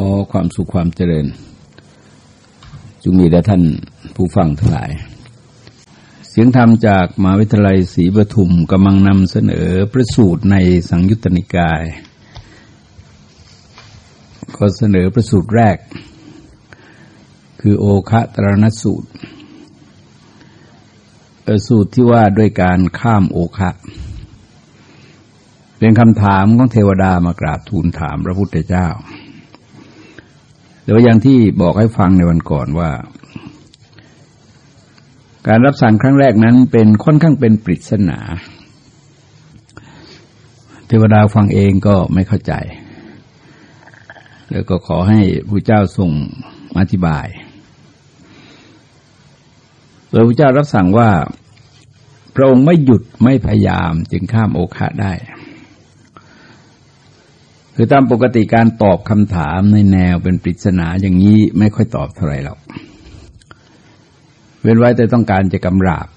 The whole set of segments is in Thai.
ขอความสุขความเจริญจงมีแด่ท่านผู้ฟังทั้งหลาย เสียงธรรมจากมหาวิทยาลัยศรีปทุมกำลังนำเสนอประสูตรในสังยุตตนิกาย ก็เสนอประสูตรแรก คือโอคะตรณสูตร สูตรที่ว่าด้วยการข้ามโอคะเป็นคำถามของเทวดามากราบทูลถามพระพุทธเจ้า แต่ว่าอย่างที่บอกให้ฟังในวันก่อนว่า การรับสั่งครั้งแรกนั้นเป็นค่อนข้างเป็นปริศนา เทวดาฟังเองก็ไม่เข้าใจ แล้วก็ขอให้พระเจ้าทรงอธิบาย โดยพระเจ้ารับสั่งว่า พระองค์ไม่หยุดไม่พยายามจึงข้ามโอคะได้ คือตามปกติการตอบคำถามในแนวเป็นปริศนาอย่างนี้ไม่ค่อยตอบเท่าไรหรอกเว้นไว้แต่ต้องการจะกำราบ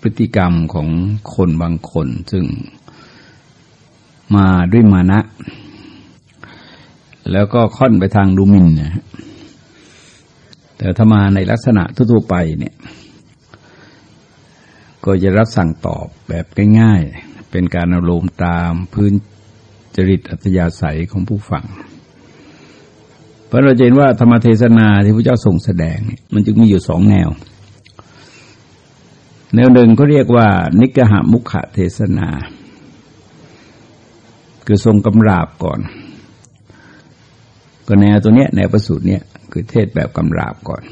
พฤติกรรมของคนบางคน ซึ่งมาด้วยมานะ แล้วก็ค่อนไปทางดูมินนะแต่ถ้ามาในลักษณะทั่วไปเนี่ย ก็จะรับสั่งตอบแบบง่ายๆ เป็นการอารมณ์ตามพื้น จริตอัธยาศัยของผู้ฟัง เพราะเราเห็นว่าธรรมเทศนาที่พระเจ้าทรงแสดง มันจึงมีอยู่สองแนว แนวหนึ่งก็เรียกว่า นิกหามุขเทศนา คือทรงกำราบก่อน ก็แนวตัวเนี้ยแนวประสูตรเนี้ยคือเทศแบบกำราบก่อน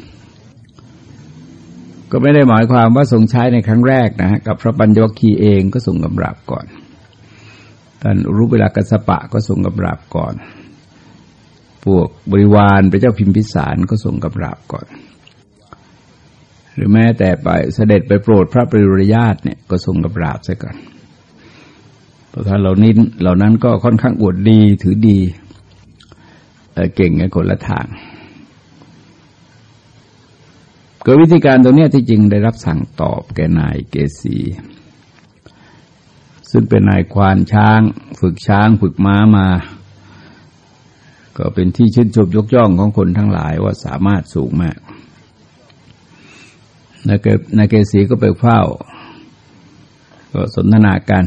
ก็ไม่ได้หมายความว่าทรงใช้ในครั้งแรกนะกับพระปัญญวคีเองก็ทรงกำราบก่อน ท่านรู้เวลากัสปะก็ส่งกำราบก่อน พวกบริวารพระเจ้าพิมพิสารก็ส่งกำราบก่อน หรือแม้แต่ไปเสด็จไปโปรดพระปริรญาตเนี่ยก็ส่งกำราบซะก่อนพราะท่านเหล่านี้เหล่านั้นก็ค่อนข้างอวดดีถือดีเก่งในคนละทางก็วิธีการตรงนี้ที่จริงได้รับสั่งตอบแกนายเกษี ซึ่งเป็นนายควานช้าง ฝึกช้างฝึกม้ามา ก็เป็นที่ชื่นชมยกย่องของคนทั้งหลายว่าสามารถสูงมากนาเกนาเกศีก็ไปเฝ้า ก็สนทนากัน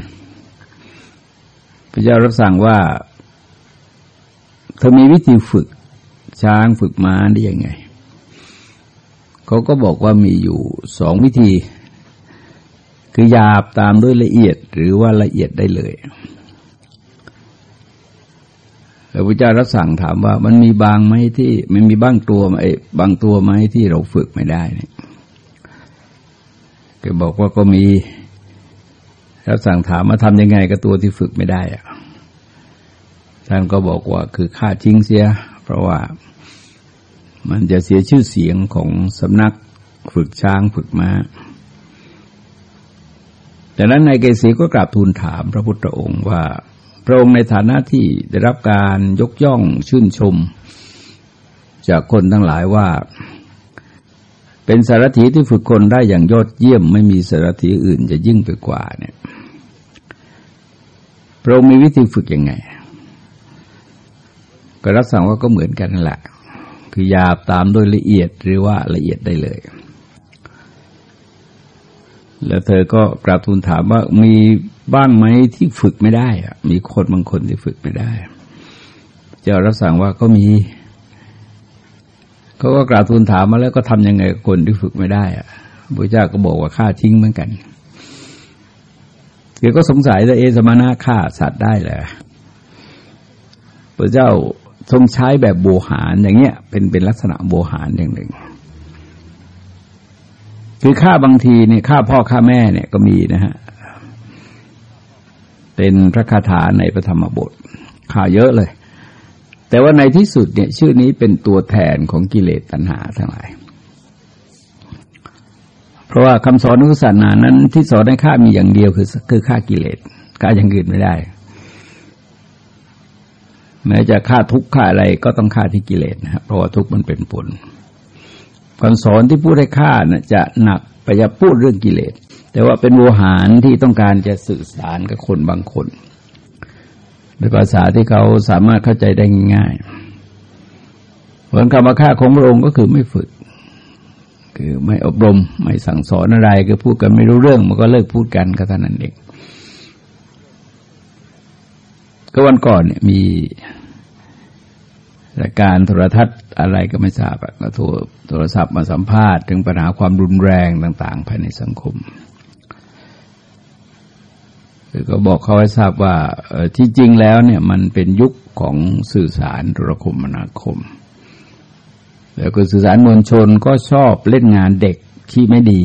พระเจ้ารับสั่งว่าเธอมีวิธีฝึกช้างฝึกม้าได้ยังไง เขาก็บอกว่ามีอยู่สองวิธี คือหยาบตามด้วยละเอียดหรือว่าละเอียดได้เลยพระพุทธเจ้ารับสั่งถามว่ามันมีบางไหมที่มันมีบ้างตัวไหมบางตัวไหมที่เราฝึกไม่ได้เนี่ยแกบอกว่าก็มีรับสั่งถามมาทำยังไงกับตัวที่ฝึกไม่ได้อะท่านก็บอกว่าคือฆ่าทิ้งเสีย เพราะว่ามันจะเสียชื่อเสียงของสำนักฝึกช้างฝึกมา้า ดังนั้นนายเกษีก็กราบทูลถามพระพุทธองค์ว่า พระองค์ในฐานะที่ได้รับการยกย่องชื่นชม จากคนทั้งหลายว่า เป็นสารถีที่ฝึกคนได้อย่างยอดเยี่ยม ไม่มีสารถีอื่นจะยิ่งไปกว่าเนี่ยพระองค์มีวิธีฝึกยังไง ก็รับสั่งว่าก็เหมือนกันนั่นแหละ คือหยาบตามโดยละเอียดหรือว่าละเอียดได้เลย แล้วเธอก็กราบทูลถามว่ามีบ้างไหมที่ฝึกไม่ได้อะมีคนบางคนที่ฝึกไม่ได้ เจ้ารับสั่งว่าก็มีเขาก็กราบทูลถามมาแล้วก็ทํำยังไงกับคนที่ฝึกไม่ได้อะพระเจ้าก็บอกว่าฆ่าทิ้งเหมือนกันเกี่ก็สงสัยว่าเอสมานาฆ่าสัตว์ได้แหละพระเจ้าทรงใช้แบบโบหารอย่างเงี้ย เป็นเป็นลักษณะโบหารอย่างหนึ่ง คือฆ่าบางทีเนี่ยฆ่าพ่อฆ่าแม่เนี่ยก็มีนะฮะ เป็นพระคาถาในพระธรรมบทข่าเยอะเลย แต่ว่าในที่สุดเนี่ย ชื่อนี้เป็นตัวแทนของกิเลสตัณหาทั้งหลาย เพราะว่าคำสอนอุศาสนานั้นที่สอนให้ฆ่ามีอย่างเดียวคือคือฆ่ากิเลสฆ่าอย่างอื่นไม่ได้แม้จะฆ่าทุกข์ฆ่าอะไรก็ต้องฆ่าที่กิเลสนะครับเพราะว่าทุกข์มันเป็นผล คำสอนที่พูดให้ฆ่านะจะหนักไปจะพูดเรื่องกิเลส แต่ว่าเป็นโวหารที่ต้องการจะสื่อสารกับคนบางคนด้วยภาษาที่เขาสามารถเข้าใจได้ง่ายผลกรรมค่าของพระองค์ก็คือไม่ฝึก คือไม่อบรม ไม่สั่งสอนอะไรก็พูดกันไม่รู้เรื่อง มันก็เลิกพูดกันก็เท่านั้นเองก็วันก่อนเนี่ยมี รายการโทรทัศน์อะไรก็ไม่ทราบก็โทรโทรศัพท์มาสัมภาษณ์ ถึงปัญหาความรุนแรงต่าง ๆ ภายในสังคมคือก็บอกเขาให้ทราบว่าที่จริงแล้วเนี่ยมันเป็นยุคของสื่อสารโทรคมนาคม แล้วก็สื่อสารมวลชนก็ชอบเล่นงานเด็กที่ไม่ดี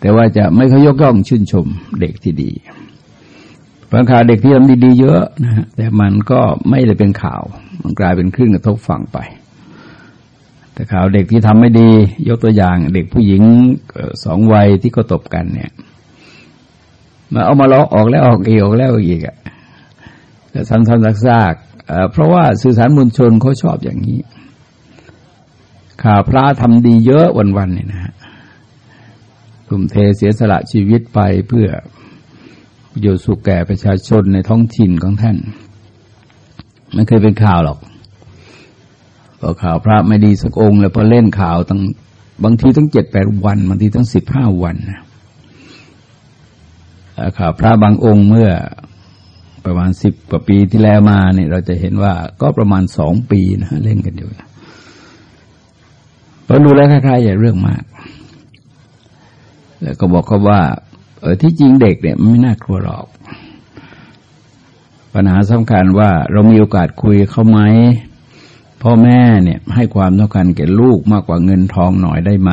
แต่ว่าจะไม่เขายกย่องชื่นชมเด็กที่ดี บางข่าวเด็กที่ทำดีๆเยอะนะฮะแต่มันก็ไม่ได้เป็นข่าว มันกลายเป็นคลื่นกระทบฝั่งไป แต่ข่าวเด็กที่ทำไม่ดี ยกตัวอย่าง เด็กผู้หญิงสองวัยที่ก็ตบกันเนี่ยมาเอามาล้อออกแล้วออกอีกออกแล้วอีกอะแต่ซ้ำๆซากๆเพราะว่าสื่อสารมวลชนเขาชอบอย่างนี้ ข่าวพระทำดีเยอะวันๆเนี่ยนะฮะทุ่มเทเสียสละชีวิตไปเพื่อ โยชน์สุขแก่ประชาชนในท้องถิ่นของท่าน ไม่เคยเป็นข่าวหรอกพอข่าวพระไม่ดีสักองค์ แล้วพอเล่นข่าวตั้งบางทีตั้งเจ็ดแปดวันบางทีตั้งสิบห้าวันข่าวพระบางองค์เมื่อประมาณสิบกว่าปีที่แล้วมาเนี่ยเราจะเห็นว่าก็ประมาณสองปีนะเล่นกันอยู่เพอดูแล้วคล้ายๆอย่าเรื่องมาก แล้วก็บอกเขาว่า เออที่จริงเด็กเนี่ยไม่น่ากลัวหรอก ปัญหาสำคัญว่าเรามีโอกาสคุยเขาไหมพ่อแม่เนี่ยให้ความต้องการแก่ลูกมากกว่าเงินทองหน่อยได้ไหม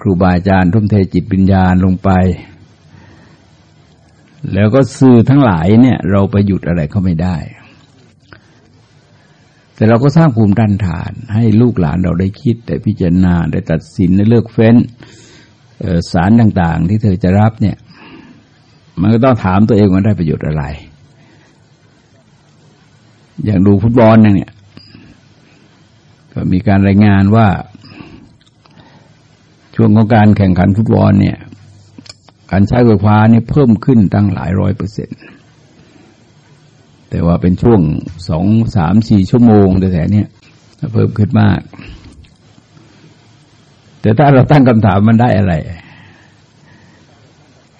ครูบาอาจารย์ทุ่มเทจิตวิญญาณลงไป แล้วก็สื่อทั้งหลายเนี่ย เราไปหยุดอะไรเขาไม่ได้ แต่เราก็สร้างภูมิต้านทาน ให้ลูกหลานเราได้คิดได้พิจารณาได้ตัดสินได้เลือกเฟ้น สารต่างๆ ที่เธอจะรับเนี่ย มันก็ต้องถามตัวเองว่าได้ประโยชน์อะไร อย่างดูฟุตบอลเนี่ย ก็มีการรายงานว่าช่วงของการแข่งขันฟุตบอลเนี่ย การใช้ไฟฟ้านี่เพิ่มขึ้นตั้งหลายร้อยเปอร์เซ็นต์แต่ว่าเป็นช่วงสองสามสี่ชั่วโมงแต่แต่เนี้ยเพิ่มขึ้นมาก แต่ถ้าเราตั้งคำถามมันได้อะไร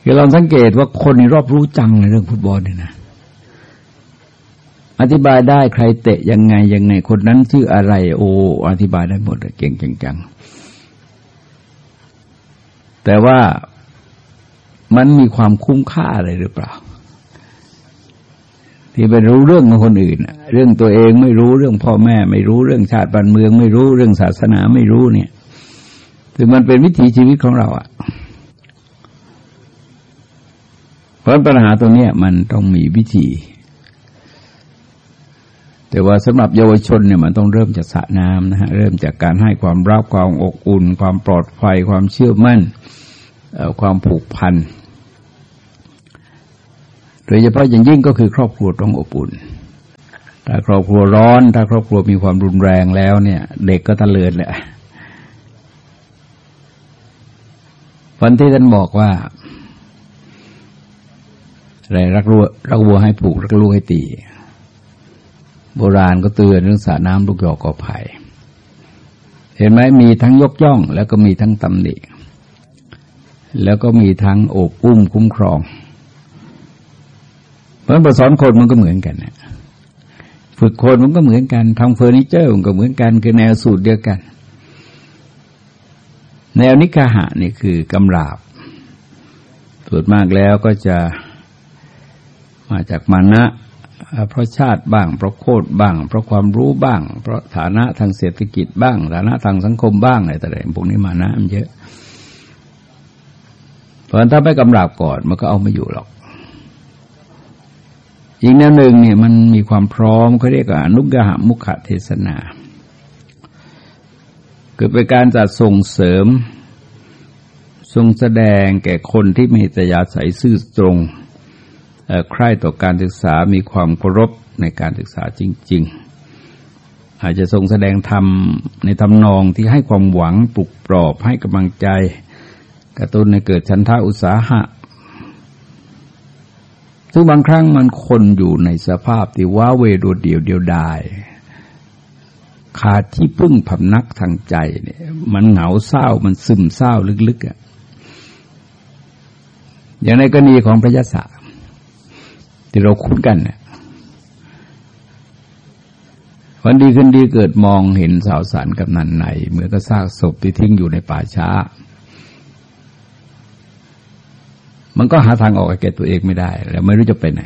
คือเราสังเกตว่าคนในรอบรู้จังในเรื่องฟุตบอลเนี่ยนะ อธิบายได้ใครเตะยังไงยังไง คนนั้นชื่ออะไร โอ้อธิบายได้หมดเก่งจังแต่ว่ามันมีความคุ้มค่าอะไรหรือเปล่า ที่ไปรู้เรื่องของคนอื่นเรื่องตัวเองไม่รู้เรื่องพ่อแม่ ไม่รู้เรื่องชาติบ้านเมือง ไม่รู้เรื่องศาสนาไม่รู้เนี่ย คือมันเป็นวิถีชีวิตของเราอะ่ะ เพราะปัญหาตรงนี้มันต้องมีวิธี แต่ว่าสำหรับเยาวชนเนี่ยมันต้องเริ่มจากสระน้ำนะฮะเริ่มจากการให้ความรักความอบอุ่น ความปลอดภัยความเชื่อมั่นความผูกพันโดยเฉพาะอย่างยิ่งก็คือครอบครัวต้องอบอุ่น ถ้าครอบครัวร้อน ถ้าครอบครัวมีความรุนแรงแล้วเนี่ย เด็กก็ตะเลิดแหละ วันที่ท่านบอกว่าอะไรรักรัวรักวัวให้ผูกรักลูกให้ตี โบราณก็เตือนเรื่องสาน้ำลูกหยอกกอไผ่เห็นไหมมีทั้งยกย่อง แล้วก็มีทั้งตำหนิแล้วก็มีทั้งโอบอุ้มคุ้มครอง เพราะสอนคนมันก็เหมือนกันนะฝึกคนมันก็เหมือนกันทำเฟอร์นิเจอร์มันก็เหมือนกันคือแนวสูตรเดียวกัน แนวนิกาหะนี่คือกำราบส่วนมากแล้วก็จะมาจากมานะ เพราะชาติบ้าง เพราะโคตรบ้าง เพราะความรู้บ้าง เพราะฐานะทางเศรษฐกิจบ้าง ฐานะทางสังคมบ้างอะไรแต่ละพวกนี้มานะมันเยอะ เพราะถ้าไม่กำราบก่อนมันก็เอาไม่อยู่หรอก อีกแนวหนึ่งเนี่ยมันมีความพร้อมเขาเรียกว่านุกหะมุขเทศนา คือเป็นการจัดส่งเสริม ทรงแสดงแก่คนที่มีตยาใสซื่อตรงใคร่ต่อการศึกษามีความเคารพในการศึกษาจริง ๆ อาจจะทรงแสดงธรรมในทำนองที่ให้ความหวังปลุกปลอบให้กำลังใจ กระตุ้นในเกิดชันทาอุตสาหะซึ่งบางครั้งมันคนอยู่ในสภาพที่ว้าเวโดดเดี่ยวเดียวดาย ขาดที่พึ่งพำนักทางใจเนี่ย มันเหงาเศร้ามันซึมเศร้าลึกๆอะ่ะอย่างในกรณีของพระยศที่เราคุ้นกันเนี่ยวันดีขึ้นดีเกิดมองเห็นสาวสารกับนันในเหมือนก็ซากศพที่ทิ้งอยู่ในป่าช้า มันก็หาทางออกแก่ตัวเองไม่ได้ แล้วไม่รู้จะไปไหน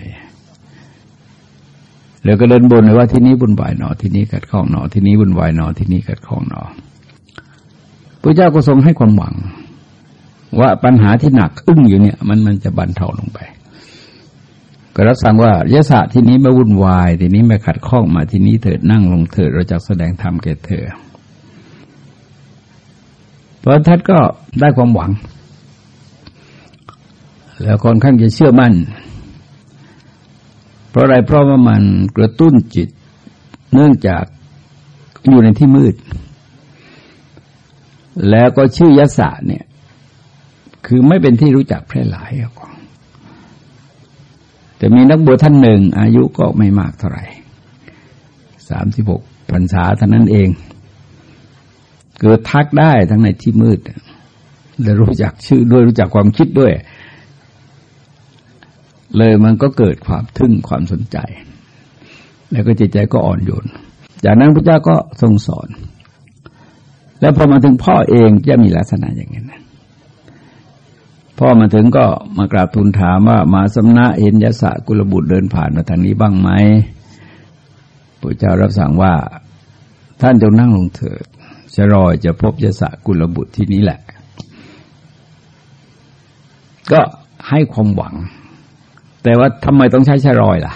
แล้วก็เดินบนเลยว่าที่นี้บุญวายหนอที่นี้ขัดข้องหนอที่นี้บุญวายหนอที่นี้ขัดข้องหนอพระเจ้าก็ทรงให้ความหวัง ว่าปัญหาที่หนักอึ้งอยู่เนี่ย มันมันจะบรรเทาลงไปก็รับสั่งว่ายะสะที่นี้ไม่วุ่นวาย ที่นี้ไม่ขัดข้องมาที่นี้เถิดนั่งลงเถิดเราจะแสดงธรรมแก่เธอพระทัดก็ได้ความหวัง แล้วค่อนข้างจะเชื่อมั่น เพราะอะไรเพราะว่ามันกระตุ้นจิต เนื่องจากอยู่ในที่มืด แล้วก็ชื่อยศะเนี่ย คือไม่เป็นที่รู้จักแพร่หลายก่องแต่มีนักบวชท่านหนึ่ง อายุก็ไม่มากเท่าไหร่สามสิบหกพรรษาเท่านั้นเอง เกิดทักได้ทั้งในที่มืดและรู้จักชื่อด้วยรู้จักความคิดด้วย เลยมันก็เกิดความทึ่งความสนใจ แล้วก็จิตใจก็อ่อนโยน จากนั้นพระเจ้าก็ทรงสอน แล้วพอมาถึงพ่อเองจะมีลักษณะอย่างนี้นะพ่อมาถึงก็มากราบทูลถามว่ามาสำนักเห็นยศกุลบุตรเดินผ่านมาทางนี้บ้างไหมพระเจ้ารับสั่งว่าท่านจงนั่งลงเถิดจะรอจะพบยศกุลบุตรที่นี้แหละ ก็ให้ความหวัง แต่ว่าทำไมต้องใช้ชรอยล่ะ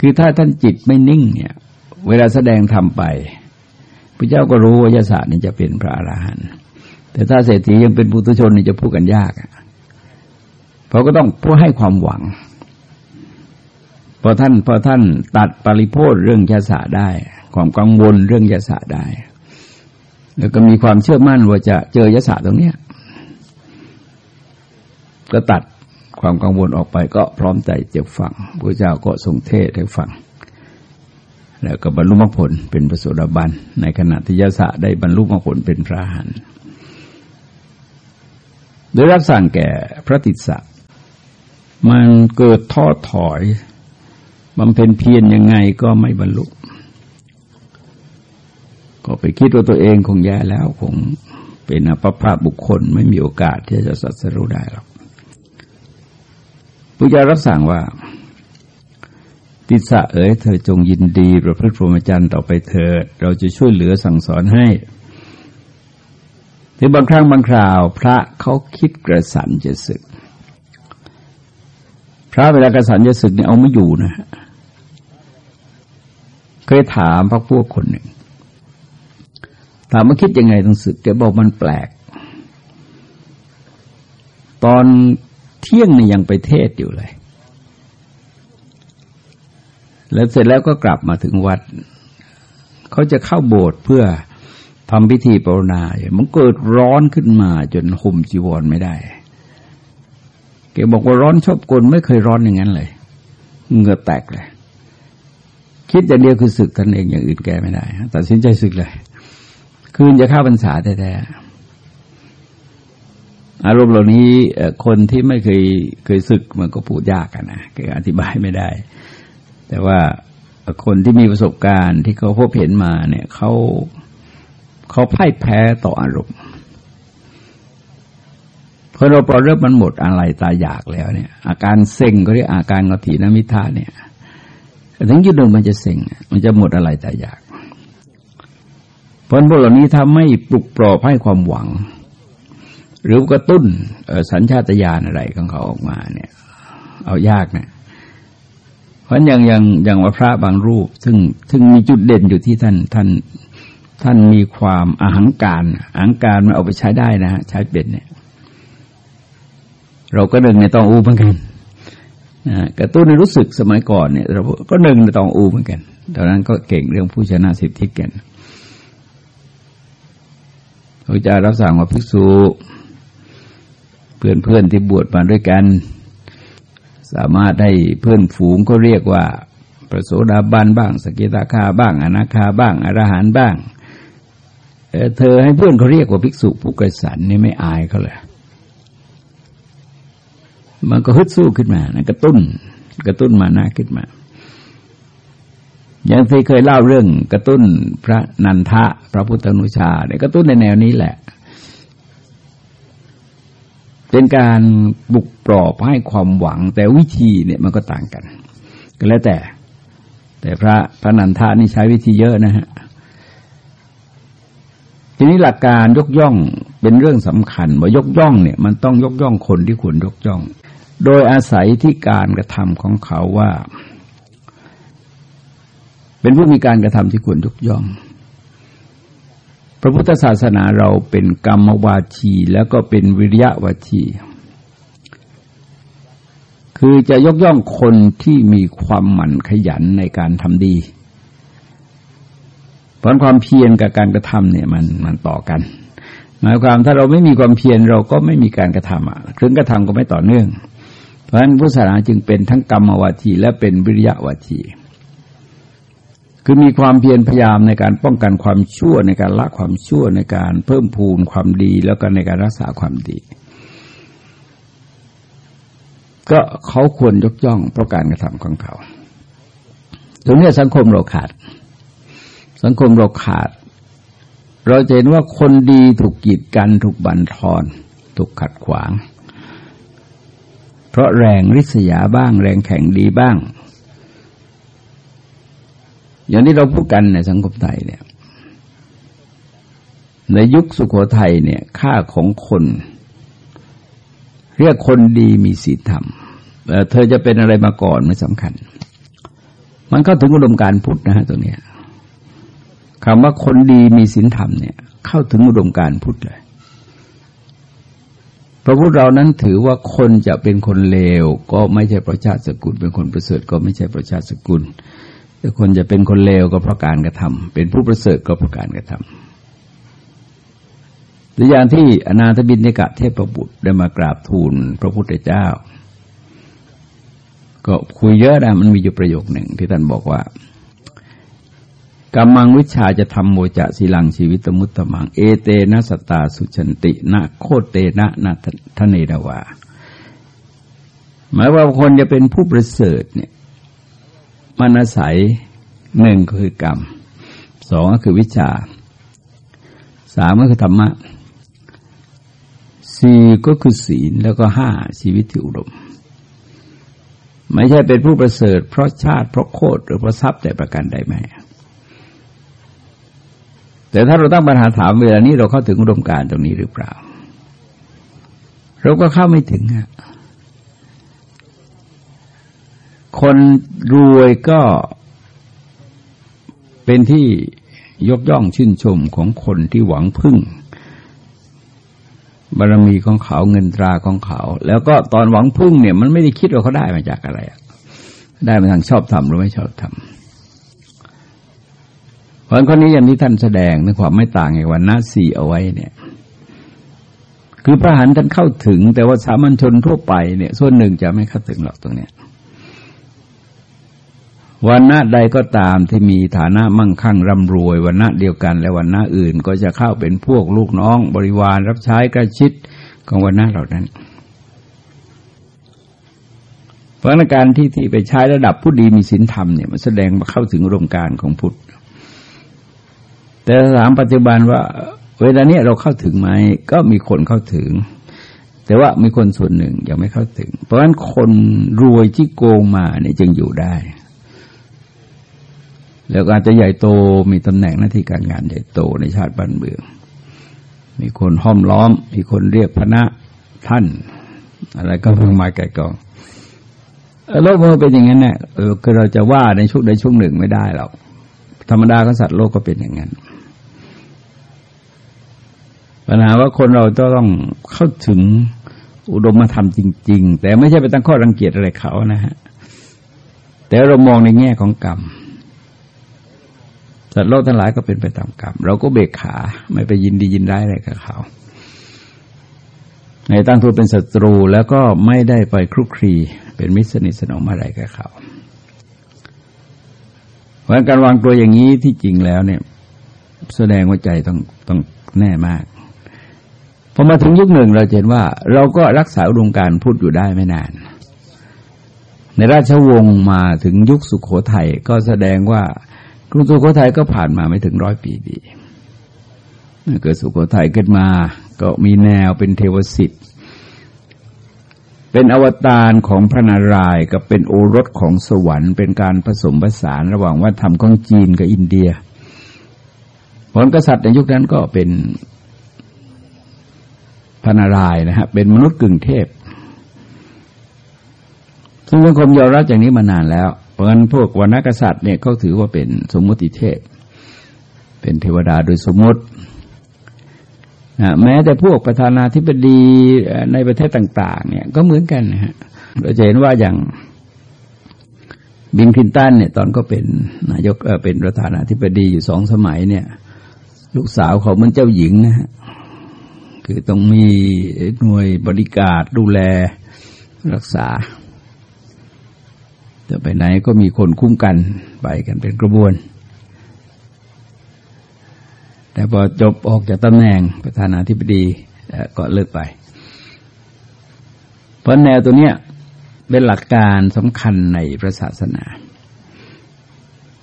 คือถ้าท่านจิตไม่นิ่งเนี่ย เวลาแสดงทำไปพระเจ้าก็รู้ว่ายศาสตร์นี่จะเป็นพระอรหันต์แต่ถ้าเศรษฐียังเป็นปุถุชนนี่จะพูดกันยากเพราะก็ต้องพูดให้ความหวัง พอท่านพอท่านตัดปริโพธเรื่องยศาได้ ความกังวลเรื่องยศาได้ แล้วก็มีความเชื่อมั่นว่าจะเจอยศาตรงเนี้ยก็ตัด ความกังวลออกไปก็พร้อมใจเจะฟังพระเจ้าก็ทรงเทศให้ฟัง แล้วก็บรรลุมรรคผลเป็นพระโสดาบัน ในขณะที่ยะสะได้บรรลุมรรคผลเป็นพระหันโดยรับสั่งแก่พระติสสะมันเกิดท้อถอยบำเพ็ญเพียรยังไงก็ไม่บรรลุ ก็ไปคิดว่าตัวเองคงแย่แล้วคงเป็นอภพะบุคคลไม่มีโอกาสที่จะสัตรู้ได้หรอก พระเจ้ารับสั่งว่า ติสะเอ๋ยเธอจงยินดี ประพฤติพรหมจรรย์ต่อไปเถิดเราจะช่วยเหลือสั่งสอนให้หรือบางครั้งบางคราวพระเขาคิดกระสันจะศึก พระเวลากระสันจะศึกเนี่ยเอาไม่อยู่นะเคยถามพระพวกคนหนึ่ง ถามว่าคิดยังไงต้องศึกแกบอกมันแปลก ตอน ที่ยงนี่ยังไปเทศอยู่เลย แล้วเสร็จแล้วก็กลับมาถึงวัด เขาจะเข้าโบสถ์เพื่อทำพิธีปรนนามันเกิดร้อนขึ้นมาจนห่มจีวรไม่ได้แกบอกว่าร้อนชอบกลไม่เคยร้อนอย่างนั้นเลยเหงื่อแตกเลย คิดอย่างเดียวคือศึกท่านเองอย่างอื่นแกไม่ได้ตัดสินใจศึกเลย คืนจะเข้าพรรษาแท้ อารมณ์เหล่านี้คนที่ไม่เคยเคยศึกมันก็พูดยากนะก็อธิบายไม่ได้ แต่ว่าคนที่มีประสบการณ์ที่เขาพบเห็นมาเนี่ยเขาเขาพ่ายแพ้ต่ออารมณ์พอเราพอยเริ่มมันหมดอะไรตายอยากแล้วเนี่ย อาการเซ็งก็เรียกอาการกตินมิทาเนี่ยถึงยุดหนึ่งมันจะเซ็งมันจะหมดอะไรตายอยากผลพวกเหล่านี้ทำไม่ปลุกปลอบให้ความหวัง หรือกระตุ้นสัญชาตญาณอะไรของเขาออกมาเนี่ย เอายากนะเพราะอย่างอย่างอย่างว่าพระบางรูป ซึ่งซึ่งมีจุดเด่นอยู่ที่ท่านท่านท่านมีความอาหังการอาหังการมันเอาไปใช้ได้นะใช้เป็นเนี่ย เราก็หนึ่งในตองอูเหมือนกันกระตุ้นในรู้สึกสมัยก่อนเนี่ย เราก็หนึ่งในตองอูเหมือนกันตอนนั้นก็เก่งเรื่องผู้ชนะสิทธิกันพระเจ้ารับสั่งว่าภิกษุ เพื่อนเพื่อนที่บวชมาด้วยกัน สามารถให้เพื่อนฝูงก็เรียกว่า ประโสดาบันบ้าง สกิตาคาบ้าง อนาคาบ้าง อรหันบ้างเเธอให้เพื่อนเขาเรียกว่าภิกษุผู้กระสันนี่ไม่อายเขาเลยมันก็ฮึดสู้ขึ้นมานะกระตุ้น กระตุ้นมานะขึ้นมา อย่างที่เคยเล่าเรื่องกระตุ้นพระนันทะ พระพุทธนุชาเนี่ยกระตุ้นในแนวนี้แหละ เป็นการบุกปลอบให้ความหวัง แต่วิธีเนี่ยมันก็ต่างกัน ก็แล้วแต่ แต่พระพระนันทานี่ใช้วิธีเยอะนะฮะทีนี้หลักการยกย่องเป็นเรื่องสำคัญว่ายกย่องเนี่ย มันต้องยกย่องคนที่ควรยกย่อง โดยอาศัยที่การกระทำของเขาว่า เป็นผู้มีการกระทำที่ควรยกย่อง พระพุทธศาสนาเราเป็นกรรมวาชีแล้วก็เป็นวิริยะวาชี คือจะยกย่องคนที่มีความหมั่นขยันในการทำดี เพราะความเพียรกับการกระทำเนี่ยมันมันต่อกัน หมายความถ้าเราไม่มีความเพียรเราก็ไม่มีการกระทำอะถึงกระทำก็ไม่ต่อเนื่อง เพราะฉะนั้นพุทธศาสนาจึงเป็นทั้งกรรมวาทีและเป็นวิริยะวาที คือมีความเพียรพยายามในการป้องกันความชั่วในการละความชั่วในการเพิ่มพูนความดีแล้วก็ในการรักษาความดี ก็เขาควรยกย่องเพราะการกระทำของเขา ตรงนี้สังคมเราขาด สังคมเราขาด เราจะเห็นว่าคนดีถูกกีดกันถูกบันทอนถูกขัดขวาง เพราะแรงริษยาบ้าง แรงแข่งดีบ้าง อย่างที่เราพูดกันในสังคมไทยเนี่ย ในยุคสุโขทัยเนี่ย ค่าของคน เรียกคนดีมีศีลธรรมเธอจะเป็นอะไรมาก่อนไม่สำคัญ มันก็ถึงอุดมการพุทธนะฮะตรงนี้คำว่าคนดีมีศีลธรรมเนี่ย เข้าถึงอุดมการพุทธเลยพระพุทธเรานั้นถือว่าคนจะเป็นคนเลว ก็ไม่ใช่ประชาติสกุล เป็นคนประเสริฐก็ไม่ใช่ประชาติสกุล แต่คนจะเป็นคนเลวก็เพราะการกระทำเป็นผู้ประเสริฐก็เพราะการกระทำตัวอย่างที่อนาถบินเนกะเทพบุตรได้มากราบทูลพระพุทธเจ้า ก็คุยเยอะนะมันมีอยู่ประโยคหนึ่งที่ท่านบอกว่ากำมังวิชาจะทำโมจะสีลังชีวิตมุตตมัง เอเตนะสตาสุชันตินะโคเตนะนะทะเนดาวาหมายว่าคนจะเป็นผู้ประเสริฐเนี่ย มันอาศัยหนึ่งก็คือกรรมสองก็คือวิชาสามก็คือธรรมะสี่ก็คือศีลแล้วก็ห้าชีวิตที่อุดม ไม่ใช่เป็นผู้ประเสริฐ เพราะชาติเพราะโคตรหรือเพราะทรัพย์แต่ประการใดไหมแต่ถ้าเราตั้งปัญหาถามเวลานี้เราเข้าถึงอุดมการตรงนี้หรือเปล่า เราก็เข้าไม่ถึงอะ คนรวยก็เป็นที่ยกย่องชื่นชมของคนที่หวังพึ่ง บารมีของเขาเงินตราของเขา แล้วก็ตอนหวังพึ่งเนี่ย มันไม่ได้คิดว่าเขาได้มาจากอะไร ได้มาทางชอบทำหรือไม่ชอบทำเพราะข้อนี้อย่างที่ท่านแสดงในความไม่ต่างไงวันนาสีเอาไว้เนี่ย คือพระหันท่านเข้าถึง แต่ว่าสามัญชนทั่วไปเนี่ย ส่วนหนึ่งจะไม่เข้าถึงหรอกตรงเนี้ย วันณะใดก็ตามที่มีฐานะมั่งคั่งร่ำรวยวันณะเดียวกัน และวันณะอื่นก็จะเข้าเป็นพวกลูกน้องบริวารรับใช้ใกล้ชิดของวันณะเหล่านั้นเพราะการที่ที่ไปใช้ระดับผู้ดีมีศีลธรรมเนี่ยมันแสดงมาเข้าถึงรมการของพุทธ แต่ถามปัจจุบันว่า เวลาเนี้ยเราเข้าถึงไหมก็มีคนเข้าถึง แต่ว่ามีคนส่วนหนึ่งยังไม่เข้าถึง เพราะฉะนั้นคนรวยที่โกงมาเนี่ยจึงอยู่ได้ แล้วอาจจะใหญ่โตมีตำแหน่งหน้าที่การงานใหญ่โตในชาติบ้านเมือง มีคนห้อมล้อม มีคนเรียกพระท่าน อะไรก็เพิ่งมาไก่กองโลกมันเป็นอย่างนั้นเนี่ยคือเราจะว่าในช่วงใดช่วงหนึ่งไม่ได้หรอกธรรมดาของสัตว์โลกก็เป็นอย่างนั้นปัญหาว่าคนเราต้องเข้าถึงอุดมธรรมจริง ๆ แต่ไม่ใช่ไปตั้งข้อรังเกียจอะไรเขานะฮะ แต่เรามองในแง่ของกรรม สัตว์โลกทั้งหลายก็เป็นไปตามกรรมเราก็เบกขาไม่ไปยินดียินได้อะไรกับเขาในตั้งตัวเป็นศัตรูแล้วก็ไม่ได้ไปคลุกคลีเป็นมิตรสนิทสนมอะไรกับเขาเพราะการวางตัวอย่างนี้ที่จริงแล้วเนี่ย แสดงว่าใจต้องต้องแน่มากพอมาถึงยุคหนึ่งเราเห็นว่า เราก็รักษาอุดมการพูดอยู่ได้ไม่นาน ในราชวงศ์มาถึงยุคสุขโขทัยก็แสดงว่า กรุงสุโขทัยก็ผ่านมาไม่ถึงร้อยปีดีเกิดสุโขทัยขึ้นมา ก็มีแนวเป็นเทวสิทธิ์เป็นอวตารของพระนารายณ์กับเป็นโอรสของสวรรค์ เป็นการผสมผสานระหว่างวัฒนธรรมของจีนกับอินเดียผลกษัตริย์ในยุคนั้นก็เป็นพระนารายณ์นะฮะเป็นมนุษย์กึ่งเทพ ซึ่งสังคมยอมรับอย่างนี้มานานแล้ว ราะฉะนั้นพวกวรรณกษัตริย์เนี่ยเขาถือว่าเป็นสมมติเทพ เป็นเทวดาโดยสมมตินะแม้แต่พวกประธานาธิบดีในประเทศต่าง ๆ เนี่ยก็เหมือนกันนะฮะเราจะเห็นว่าอย่างบินคินตันเนี่ยตอนก็เป็นนายกเป็นประธานาธิบดีอยู่สองสมัยเนี่ย ลูกสาวเขาเหมือนเจ้าหญิงนะฮะคือต้องมีหน่วยบริการดูแลรักษา จะไปไหนก็มีคนคุ้มกันไปกันเป็นกระบวน แต่พอจบออกจากตำแหน่งประธานาธิบดีก็เลิกไป เพราะแนวตัวเนี้ยเป็นหลักการสำคัญในพระศาสนา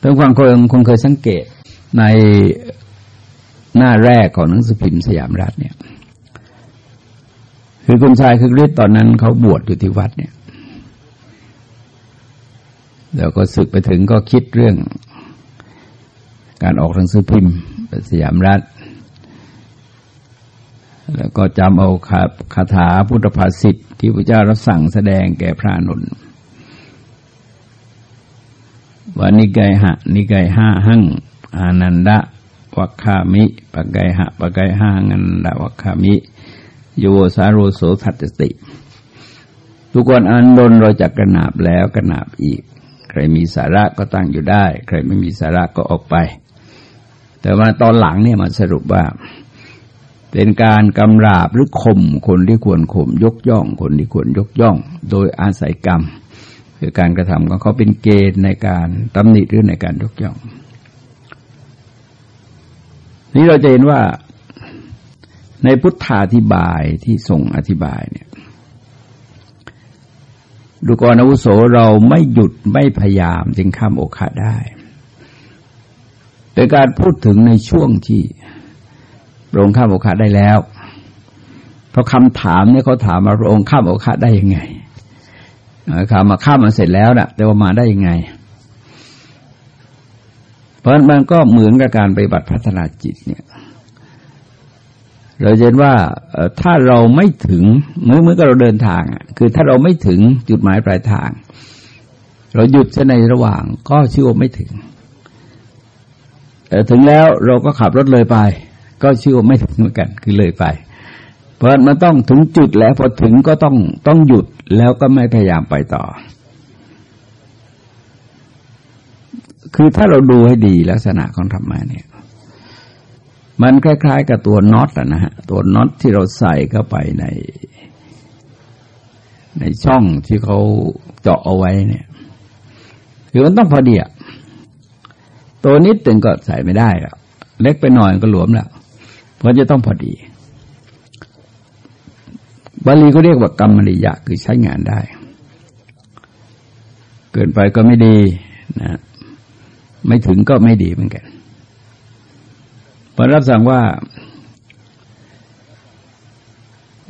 ท่านความคงคงเคยสังเกตในหน้าแรกของหนังสือพิมพ์สยามรัฐเนี่ย คือคุณชายคือฤทธิ์ตอนนั้นเขาบวชอยู่ที่วัดเนี่ย แล้วก็ศึกไปถึงก็คิดเรื่อง การออกหนังสือพิมพ์สยามรัฐ แล้วก็จำเอาคาถาพุทธภาษิตที่พระเจ้ารับสั่งแสดงแก่พระนนท์ว่านิกายหะ นิกายห้าหั่งอานันดะวัคคามิปะไกหะปะไกห้างันดะวัคคามิโยสาโรโสทัตติ ทุกคนอันดนเราจะกระนาบแล้วกระนาบอีก รมีสาระก็ตั้งอยู่ได้ ใครไม่มีสาระก็ออกไป แต่ว่าตอนหลังเนี่ยมันสรุปว่า เป็นการกำราบหรือข่มคนที่ควรข่มยกย่อง คนที่ควรยกย่อง โดยอาศัยกรรม คือการกระทำของเขาเป็นเกณฑ์ในการตำหนิหรือในการยกย่อง นี้เราจะเห็นว่าในพุทธาธิบายที่ส่งอธิบายเนี่ย ดูกรอาวุโสเราไม่หยุดไม่พยายามจึงข้ามโอกาสได้เป็นการพูดถึงในช่วงที่พระองค์ข้ามโอคาได้แล้ว เพราะคำถามเนี่ยเขาถามมาพระองค์ข้ามโอคาได้ยังไงข้ามมาข้ามมาเสร็จแล้วนะแต่ว่ามาได้ยังไง เพราะมันก็เหมือนกับการไปบัติพัฒนาจิตเนี่ย เราเห็นว่าถ้าเราไม่ถึงเมื่อเมื่อเราเดินทาง คือถ้าเราไม่ถึงจุดหมายปลายทาง เราหยุดในระหว่างก็ชื่อว่าไม่ถึงถึงแล้วเราก็ขับรถเลยไป ก็ชื่อว่าไม่ถึงเหมือนกัน คือเลยไป เพราะมันต้องถึงจุดแล้วพอถึงก็ต้องต้องหยุดแล้วก็ไม่พยายามไปต่อ คือถ้าเราดูให้ดีลักษณะของธรรมะเนี่ย มันคล้าย ๆ กับตัวน็อตอะนะฮะตัวน็อตที่เราใส่เข้าไปใน ในช่องที่เขาเจาะเอาไว้เนี่ยคือมันต้องพอดีอะตัวนิดตึงก็ใส่ไม่ได้แล้วเล็กไปหน่อยก็หลวมแล้วเพราะจะต้องพอดีบาลีก็เรียกว่ากรรมนิยะคือใช้งานได้ เกินไปก็ไม่ดีนะ ไม่ถึงก็ไม่ดีเหมือนกัน พระรับสั่งว่า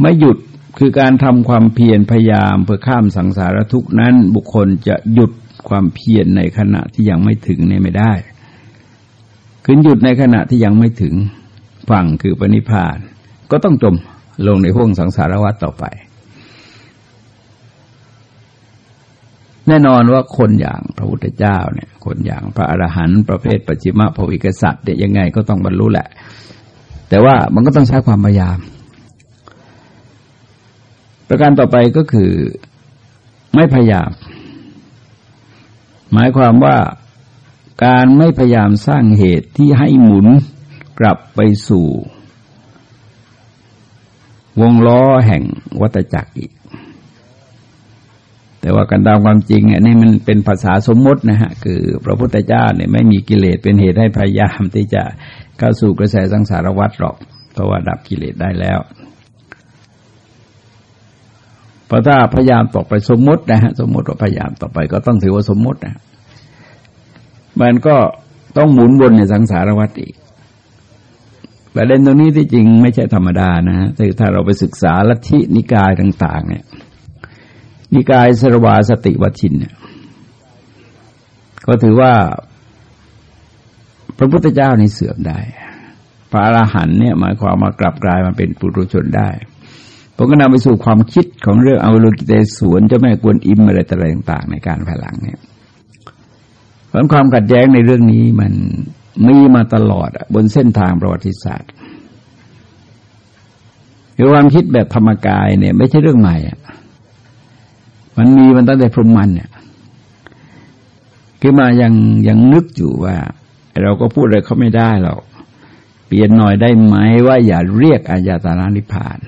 ไม่หยุดคือการทำความเพียรพยายามเพื่อข้ามสังสารทุกนั้น บุคคลจะหยุดความเพียรในขณะที่ยังไม่ถึงเนี่ยไม่ได้ขึ้นหยุดในขณะที่ยังไม่ถึงฝั่งคือปณิพาน ก็ต้องจมลงในห้วงสังสารวัฏต่อไป แน่นอนว่าคนอย่างพระพุทธเจ้าเนี่ย คนอย่างพระอรหันต์ประเภทปัจจิมภวิกษัตริย์เนี่ยยังไงก็ต้องบรรลุแหละ แต่ว่ามันก็ต้องใช้ความพยายาม ประการต่อไปก็คือไม่พยายาม หมายความว่าการไม่พยายามสร้างเหตุที่ให้หมุนกลับไปสู่ วงล้อแห่งวัตจักรอีก แต่ว่ากันตามความจริงอันนี้มันเป็นภาษาสมมตินะฮะคือพระพุทธเจ้าเนี่ยไม่มีกิเลสเป็นเหตุให้พยายามที่จะเข้าสู่กระแสสังสารวัฏหรอกเพราะว่าดับกิเลสได้แล้วเพราะถ้าพยายามต่อไปสมมตินะฮะสมมติว่าพยายามต่อไปก็ต้องถือว่าสมมตินะมันก็ต้องหมุนวนในสังสารวัฏอีกประเด็นตรงนี้ที่จริงไม่ใช่ธรรมดานะฮะถ้าเราไปศึกษาลัทธินิกายต่าง ๆ เนี่ย นิกายสรวาสติวัชินเนี่ยก็ถือว่า พระพุทธเจ้าในเสื่อมได้ พระอรหันเนี่ย หมายความมากลับกลายมาเป็นปุถุชนได้ผมก็นำไปสู่ความคิดของเรื่องอวโลกิเตสวนจะไม่ควรอิมอะไรต่าง ๆ ในการภายหลังเนี่ยเพราะความขัดแย้งในเรื่องนี้มันมีมาตลอดบนเส้นทางประวัติศาสตร์คือความคิดแบบธรรมกายเนี่ย ไม่ใช่เรื่องใหม่อะ มันมีมันตั้งแต่พรหมันเนี่ยคือมายังยังนึกอยู่ว่า เราก็พูดอะไรเขาไม่ได้หรอกเปลี่ยนหน่อยได้ไหมว่าอย่าเรียกอายตานานิพาน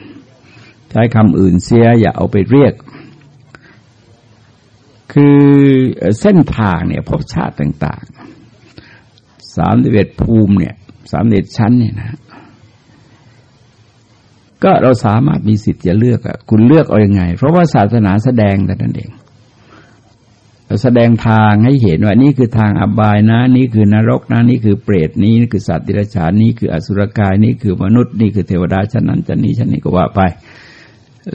ใช้คำอื่นเสียอย่าเอาไปเรียก คือเส้นทางเนี่ยพบชาติต่างๆสามเดภูมิเนี่ยสามเดชั้นเนี่ยนะ ก็เราสามารถมีสิทธิ์จะเลือกอะคุณเลือกเอาอยัางไง เพราะว่าศาสนาแสดงแต่นั่นเองแสดงทางให้เห็นว่านี่คือทางอบายนะ นี่คือนรกนะ นี่คือเปรตนี้นี่คือสัตว์ดิรัจฉานนี่คืออสุรกายนี่คือมนุษย์นี่คือเทวดาชั้นนั้นชั้นนี้ชั้นนี้ก็ว่าไป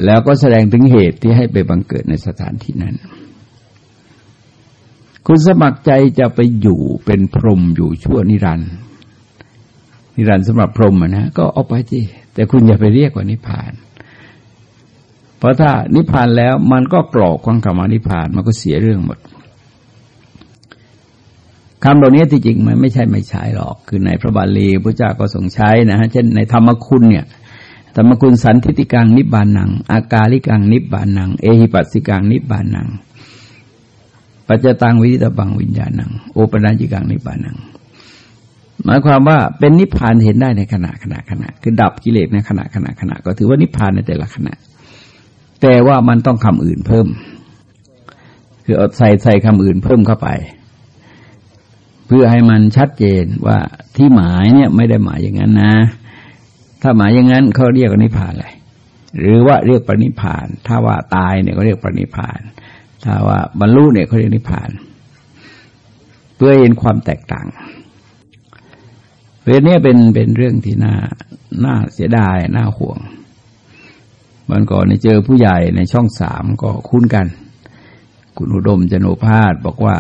แล้วก็แสดงถึงเหตุที่ให้ไปบังเกิดในสถานที่นั้น คุณสมัครใจจะไปอยู่เป็นพรหมอยู่ชั่วนิรันดร์ นิรันดร์สำหรับพรหมนะก็เอาไปที่แต่คุณอย่าไปเรียกว่านิพพาน เพราะถ้านิพพานแล้วมันก็กรอกความคำว่านิพพานมันก็เสียเรื่องหมดคำเหล่านี้ที่จริงมันไม่ใช่ไม่ใช้หรอก คือในพระบาลีพระเจ้าก็ทรงใช้นะฮะเช่นในธรรมคุณเนี่ยธรรมคุณสันทิติกังนิบานัง อากาลิกังนิบานัง เอหิปัสสิกังนิบานัง ปัจจตังวิตบังวิญญาณัง โอปนัญญิกังนิบานัง หมายความว่าเป็นนิพพานเห็นได้ในขณะขณะขณะ คือดับกิเลสในขณะขณะขณะ ก็ถือว่านิพพานในแต่ละขณะ แต่ว่ามันต้องคำอื่นเพิ่ม คือเอาใส่ใส่คำอื่นเพิ่มเข้าไป เพื่อให้มันชัดเจนว่าที่หมายเนี่ยไม่ได้หมายอย่างนั้นนะ ถ้าหมายอย่างนั้นเขาเรียกนิพพานเลยหรือว่าเรียกปณิพาน ถ้าว่าตายเนี่ยเขาเรียกปณิพาน ถ้าว่าบรรลุเนี่ยเขาเรียกนิพพาน เพื่อเห็นความแตกต่าง เรื่องนี้เป็นเป็นเรื่องที่น่าน่าเสียดายน่าห่วงวันก่อนเจอผู้ใหญ่ในช่องสามก็คุ้นกัน คุณอุดมจโนภาสบอกว่า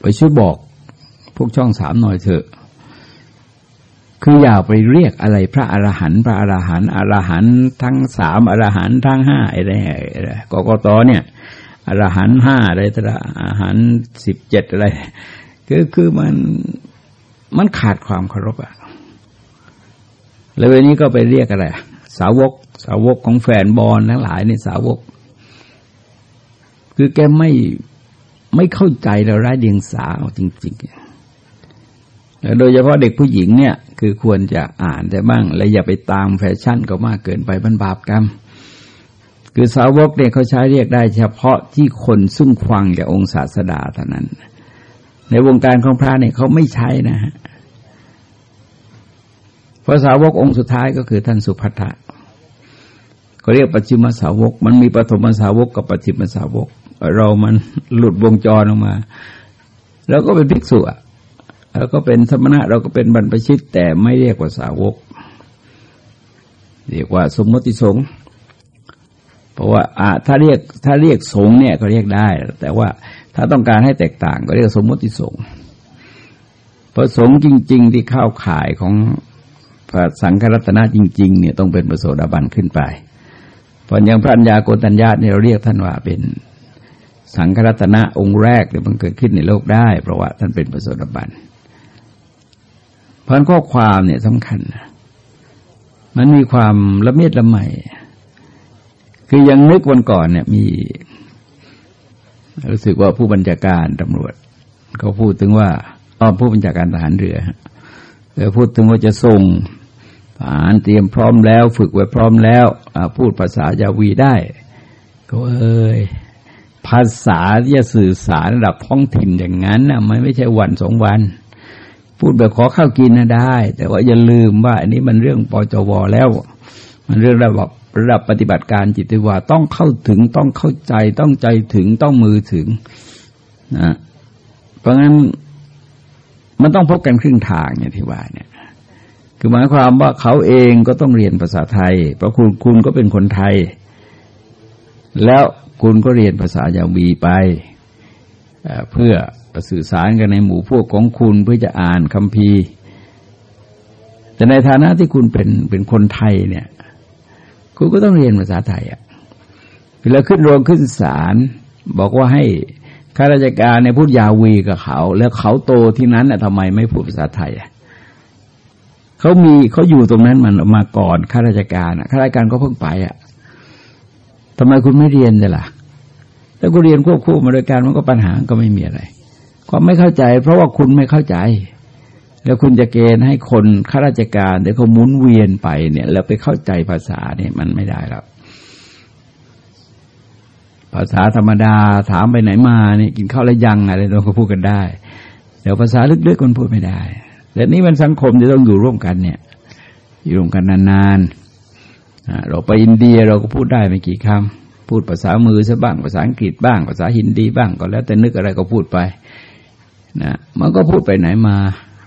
ไปช่วยบอกพวกช่องสามหน่อยเถอะคืออย่าไปเรียกอะไรพระอรหันต์พระอรหันต์อรหันต์ทั้งสามอรหันต์ทั้งห้าอะไรอะไรกกตเนี่ยอรหันต์ห้าอะไรตระอรหันต์สิบเจ็ดอะไร คือคือมัน มันขาดความเคารพอะแล้ววันนี้ก็ไปเรียกอะไร สาวก สาวกของแฟนบอลทั้งหลายในสาวก คือแกไม่ไม่เข้าใจเราไร้เดียงสาจริงๆ โดยเฉพาะเด็กผู้หญิงเนี่ย คือควรจะอ่านแต่บ้าง และอย่าไปตามแฟชั่นก็มากเกินไปบรรบาปกรรม คือสาวกเนี่ยเขาใช้เรียกได้ เฉพาะที่คนซุ่มควังแก่องค์ศาสดาเท่านั้น ในวงการของพระเนี่ยเขาไม่ใช้นะฮะ พระสาวกองค์สุดท้ายก็คือท่านสุภัทะเขาเรียกปัจจิมสาวก มันมีปฐมสาวกกับปัจจิมสาวก เรามันหลุดวงจรออกมา แล้วก็เป็นภิกษุอะเราก็เป็นสมณะเราก็เป็นบรรพชิต แต่ไม่เรียกว่าสาวก เรียกว่าสมมติสงฆ์เพราะว่าอ่าถ้าเรียกถ้าเรียกสงฆ์เนี่ยก็เรียกได้ แต่ว่าถ้าต้องการให้แตกต่างก็เรียกสมมติสงฆ์เพราะสงฆ์จริง ๆ ที่เข้าข่ายของ สังฆรัตนะจริงๆเนี่ยต้องเป็นประโสดาบันขึ้นไปพออย่างพระัญญาโกตัญญาเนี่ยเราเรียกท่านว่าเป็นสังฆรัตนะองค์แรกที่มันเกิดขึ้นในโลกได้ เพราะว่าท่านเป็นประโสดาบันเพราะข้อความเนี่ยสำคัญมันมีความละเมียดละไมคือยังนึกวันก่อนเนี่ยมีรู้สึกว่าผู้บัญชาการตำรวจเขาพูดถึงว่าอ๋อผู้บัญชาการทหารเรือเขาพูดถึงว่าจะส่ง ทหารเตรียมพร้อมแล้ว ฝึกไว้พร้อมแล้วพูดภาษายาวีได้ ก็เอ้ยภาษาที่จะสื่อสารระดับท้องถิ่นอย่างนั้นนะมันไม่ใช่วันสองวัน พูดแบบขอข้าวกินนะได้ แต่ว่าอย่าลืมว่าอันนี้มันเรื่องปจวแล้ว มันเรื่องระดับระดับปฏิบัติการจิตวิทยาต้องเข้าถึงต้องเข้าใจต้องใจถึงต้องมือถึงนะเพราะงั้นมันต้องพบกันครึ่งทางเนี่ยที่ว่าเนี่ย คือหมายความว่าเขาเองก็ต้องเรียนภาษาไทย เพราะคุณคุณก็เป็นคนไทย แล้วคุณก็เรียนภาษายาวีไป เพื่อสื่อสารกันในหมู่พวกของคุณเพื่อจะอ่านคำพีแต่ในฐานะที่คุณเป็นเป็นคนไทยเนี่ย คุณก็ต้องเรียนภาษาไทยอะเวลาขึ้นโรงขึ้นศาลบอกว่าให้ข้าราชการในพูดยาวีกับเขา แล้วเขาโตที่นั้นน่ะทำไมไม่พูดภาษาไทยอะ เขามีเขาอยู่ตรงนั้นมันมาก่อนข้าราชการข้าราชการก็เพิ่งไปอะทำไมคุณไม่เรียนเลยล่ะถ้าคุณเรียนควบคู่มาโดยการมันก็ปัญหาก็ไม่มีอะไรความไม่เข้าใจ เพราะว่าคุณไม่เข้าใจ แล้วคุณจะเกณฑ์ให้คนข้าราชการเดี๋ยวเขาหมุนเวียนไปเนี่ย แล้วไปเข้าใจภาษาเนี่ยมันไม่ได้แล้วภาษาธรรมดาถามไปไหนมาเนี่ยกินข้าวแล้วยังอะไรเราก็พูดกันได้แต่ภาษาลึกๆคนพูดไม่ได้ แต่นี้มันสังคมจะต้องอยู่ร่วมกันเนี่ย อยู่ร่วมกันนานๆเราไปอินเดียเราก็พูดได้ไม่กี่คำพูดภาษามือซะบ้างภาษาอังกฤษบ้าง ภาษาฮินดีบ้างก็แล้วแต่นึกอะไรก็พูดไปนะมันก็พูดไปไหนมา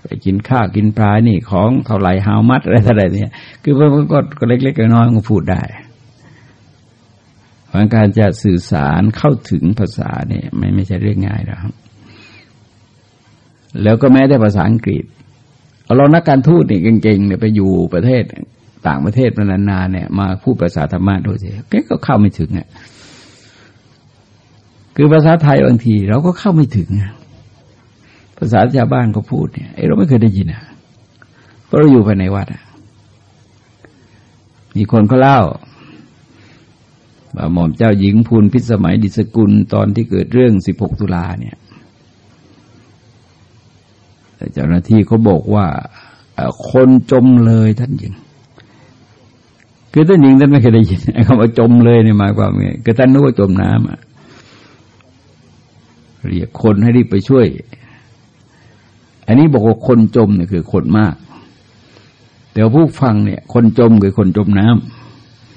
ไปกินข้าวกินปลานี่ของเท่าไรฮาวมัดอะไรอะไรเนี่ย คือมันก็เล็กๆน้อยๆก็พูดได้เพราะการจะสื่อสารเข้าถึงภาษาเนี่ยไม่ไม่ใช่เรื่องง่ายนะครับ แล้วก็แม้แต่ภาษาอังกฤษ เรานักการทูตนี่เก่งๆเนี่ยไปอยู่ประเทศต่างประเทศมานานๆเนี่ย มาพูดภาษาธรรมะดูสิแกก็เข้าไม่ถึงอะคือภาษาไทยบางที เราก็เข้าไม่ถึง ภาษาชาวบ้านก็พูดเนี่ยเราไม่เคยได้ยินอะเพราะเราอยู่ภายในวัดอะมีคนเขาเล่าหม่อมเจ้าหญิงพูนพิสมัยดิสกุลตอนที่เกิดเรื่องสิบหกตุลาเนี่ย เจ้าหน้าที่เขาบอกว่าคนจมเลยท่านหญิง คือท่านหญิงท่านไม่เคยได้ยินคำว่าจมเลยเนี่ยหมายความไงคือท่านนึกว่าจมน้ำอะเรียกคนให้รีบไปช่วย อันนี้บอกว่าคนจมเนี่ยคือคนมาก แต่ผู้ฟังเนี่ย คนจมคือคนจมน้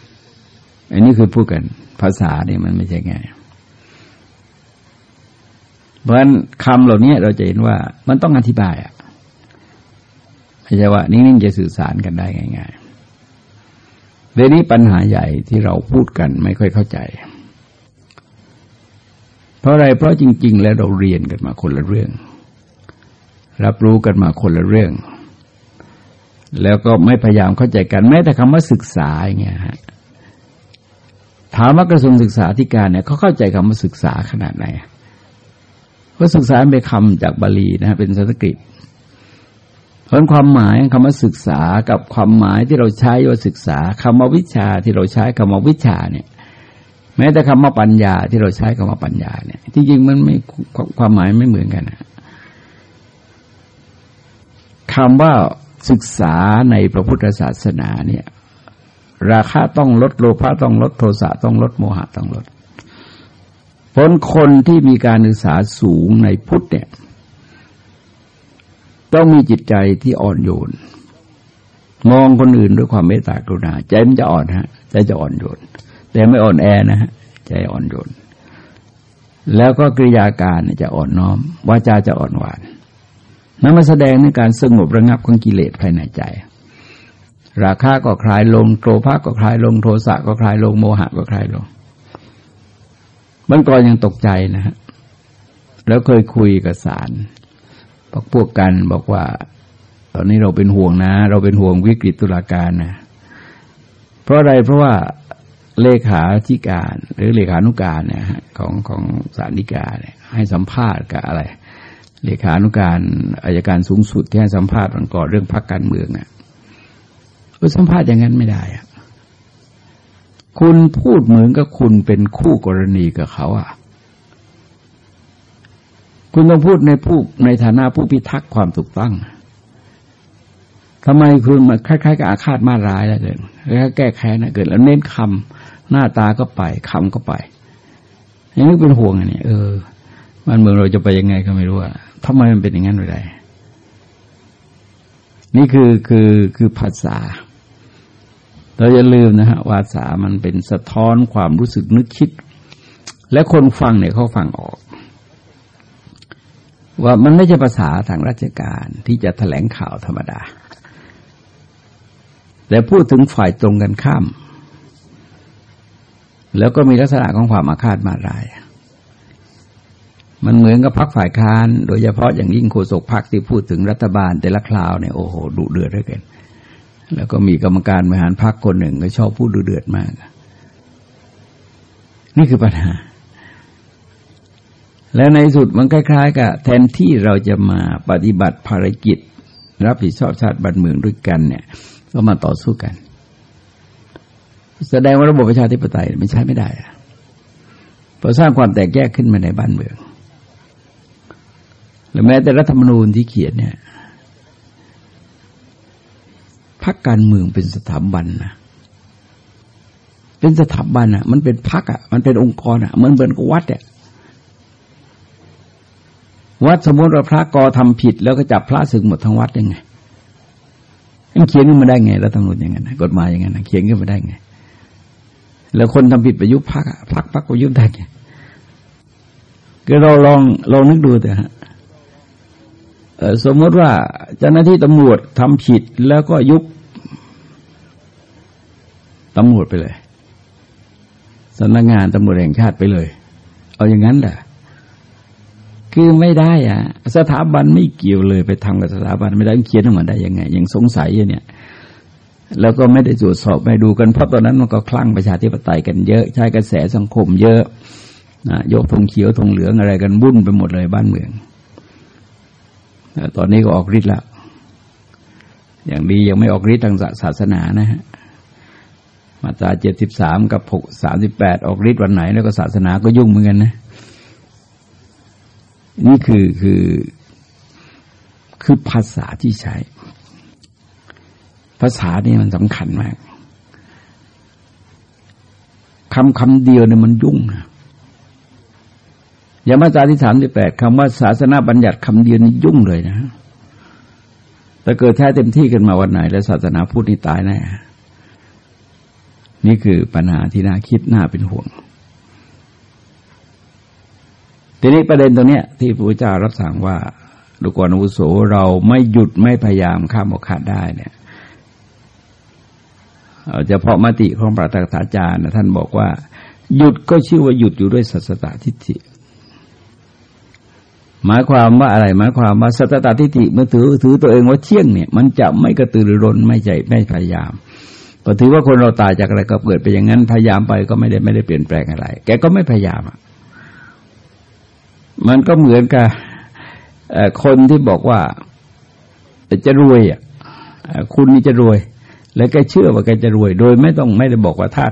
ำอันนี้คือพูดกัน ภาษาเนี่ยมันไม่ใช่ง่าย เพราะฉะนั้นคำเหล่านี้เราจะเห็นว่ามันต้องอธิบายอะไม่ใช่ว่านิ่งๆจะสื่อสารกันได้ง่ายๆเรื่องนี้ปัญหาใหญ่ที่เราพูดกันไม่ค่อยเข้าใจ เพราะอะไรเพราะจริง ๆ แล้วเราเรียนกันมาคนละเรื่อง รับรู้กันมาคนละเรื่อง แล้วก็ไม่พยายามเข้าใจกันแม้แต่คำว่าศึกษาอย่างเงี้ยฮะถามว่ากระทรวงศึกษาธิการเนี่ยเขาเข้าใจคำว่าศึกษาขนาดไหน ก็ศึกษาเป็นคำจากบาลีนะฮะเป็นสันสกฤตเพราะความหมายคำว่าศึกษากับความหมายที่เราใช้ว่าศึกษาคำว่าวิชาที่เราใช้คำว่าวิชาเนี่ย แม้แต่คำว่าปัญญาที่เราใช้คำว่าปัญญาเนี่ยจริงๆมันไม่ความหมายไม่เหมือนกันนะคำว่าศึกษาในพระพุทธศาสนาเนี่ย ราคาต้องลดโลภะต้องลดโทสะต้องลดโมหะต้องลด ผลคนที่มีการศึกษาสูงในพุทธเนี่ย ต้องมีจิตใจที่อ่อนโยน มองคนอื่นด้วยความเมตตากรุณา ใจมันจะอ่อนฮะ ใจจะอ่อนโยน แต่ไม่อ่อนแอนะฮะ ใจอ่อนโยน แล้วก็กริยาการจะอ่อนน้อมวาจาจะอ่อนหวานนั่นมาแสดงในการสงบระงับของกิเลสภายในใจ ราคะก็คลายลง โกรภะก็คลายลง โทสะก็คลายลง โมหะก็คลายลง มันก่อนยังตกใจนะฮะแล้วเคยคุยกับสารพวกพวกกันบอกว่า ตอนนี้เราเป็นห่วงนะ เราเป็นห่วงวิกฤตตุลาการนะเพราะอะไรเพราะว่าเลขาธิการ หรือเลขานุการเนี่ยของของสารนิกาเนี่ยให้สัมภาษณ์กับอะไร เลขานุการอายการสูงสุดที่ให้สัมภาษณ์ก่อนเรื่องพักการเมืองอะไปสัมภาษณ์อย่างนั้นไม่ได้อะ คุณพูดเหมือนกับคุณเป็นคู่กรณีกับเขาอะ คุณต้องพูดในผู้ในฐานะผู้พิทักษ์ความถูกต้องทำไมคุณมาคล้ายๆกับอาฆาตมาร้ายแล้วเกินแล้วแก้แค้นนะเกิด แล้วเน้นคำหน้าตาก็ไปคำก็ไปอันนี้เป็นห่วงอันนี้เออบ้านเมืองเราจะไปยังไงก็ไม่รู้อะทำไมมันเป็นอย่างนั้นไปได้ นี่คือคือคือภาษา เราอย่าลืมนะฮะภาษามันเป็นสะท้อนความรู้สึกนึกคิด และคนฟังเนี่ยเขาฟังออก ว่ามันไม่ใช่ภาษาทางราชการที่จะแถลงข่าวธรรมดา แต่พูดถึงฝ่ายตรงกันข้าม แล้วก็มีลักษณะของความอาฆาตมาร้ายมันเหมือนกับพักฝ่ายค้าน โดยเฉพาะอย่างยิ่งโฆษกพักที่พูดถึงรัฐบาลแต่ละคราวเนี่ยโอ้โหดุเดือดเหลือเกิน แล้วก็มีกรรมการบริหารพักคนหนึ่งก็ชอบพูดดุเดือดมาก นี่คือปัญหา และในสุดมันคล้ายๆ กับ แทนที่เราจะมาปฏิบัติภารกิจ รับผิดชอบชาติบ้านเมืองด้วยกันเนี่ย ก็มาต่อสู้กัน แสดงว่าระบบประชาธิปไตยไม่ใช่ไม่ได้เพราะสร้างความแตกแยกขึ้นมาในบ้านเมืองหรือแม้แต่รัฐธรรมนูญที่เขียนเนี่ย พักการเมืองเป็นสถาบันนะเป็นสถาบันอะ มันเป็นพักอะ มันเป็นองค์กรอะเหมือนเหมือนกับวัดเนี่ยวัดสมมติว่าพระกอทำผิด แล้วก็จับพระสึกหมดทั้งวัดยังไงมันเขียนขึ้นมาได้ไงรัฐธรรมนูญอย่างนั้นกฎหมายอย่างนั้นเขียนขึ้นมาได้ไง แล้วคนทำผิดประยุทธ์พักพักพักประยุทธ์ได้ไงก็เราลองลองนึกดูเถอะฮะ สมมติว่าเจ้าหน้าที่ตำรวจทำผิดแล้วก็ยุบตำรวจไปเลยสำนักงานตำรวจแห่งชาติไปเลย เอาอย่างนั้นแหละคือไม่ได้อะสถาบันไม่เกี่ยวเลยไปทำกับสถาบันไม่ได้เขียนออกมาได้ยังไงยังสงสัยอยู่เนี่ย แล้วก็ไม่ได้ตรวจสอบไม่ดูกันเพราะตอนนั้นมันก็คลั่งประชาธิปไตยกันเยอะใช้กระแสสังคมเยอะนะยกธงเขียวธงเหลืองอะไรกันบุ่นไปหมดเลยบ้านเมือง ตอนนี้ก็ออกฤทธิ์แล้วอย่างดียังไม่ออกฤทธิ์ทางศาสนานะฮะมาตราเจ็ดสิบสามกับหกสามสิบแปดออกฤทธิ์วันไหน แล้วก็ศาสนาก็ยุ่งเหมือนกันนะ นี่คือคือคือภาษาที่ใช้ ภาษานี่มันสำคัญมากคำคำเดียวเนี่ยมันยุ่งนะ ย่ามาตราที่สามที่แปดคำว่าศาสนาบัญญัติคำเดียวนี่ยุ่งเลยนะแต่เกิดใช้เต็มที่กันมาวันไหน แล้วศาสนาพูดนี่ตายแน่นี่คือปัญหาที่น่าคิดน่าเป็นห่วง ทีนี้ประเด็นตรงนี้ที่พระพุทธเจ้ารับสั่งว่าดูกรอวุโสเราไม่หยุดไม่พยายามข้ามโอกาสได้เนี่ยจะเพาะมติของพระตถาจารย์ท่านบอกว่า หยุดก็ชื่อว่าหยุดอยู่ด้วยสัสตตทิฏฐิ หมายความว่าอะไร หมายความว่าสัตตทิฏฐิเมื่อถือถือตัวเองว่าเที่ยงเนี่ย มันจะไม่กระตือรือร้นไม่ใจไม่พยายามพอถือว่าคนเราตายจากอะไรก็เกิดไปอย่างนั้นพยายามไปก็ไม่ได้ไม่ได้เปลี่ยนแปลงอะไร แกก็ไม่พยายามอะมันก็เหมือนกับคนที่บอกว่าจะรวยอะคุณนี่จะรวย แล้วแกเชื่อว่าแกจะรวย โดยไม่ต้องไม่ได้บอกว่าถ้า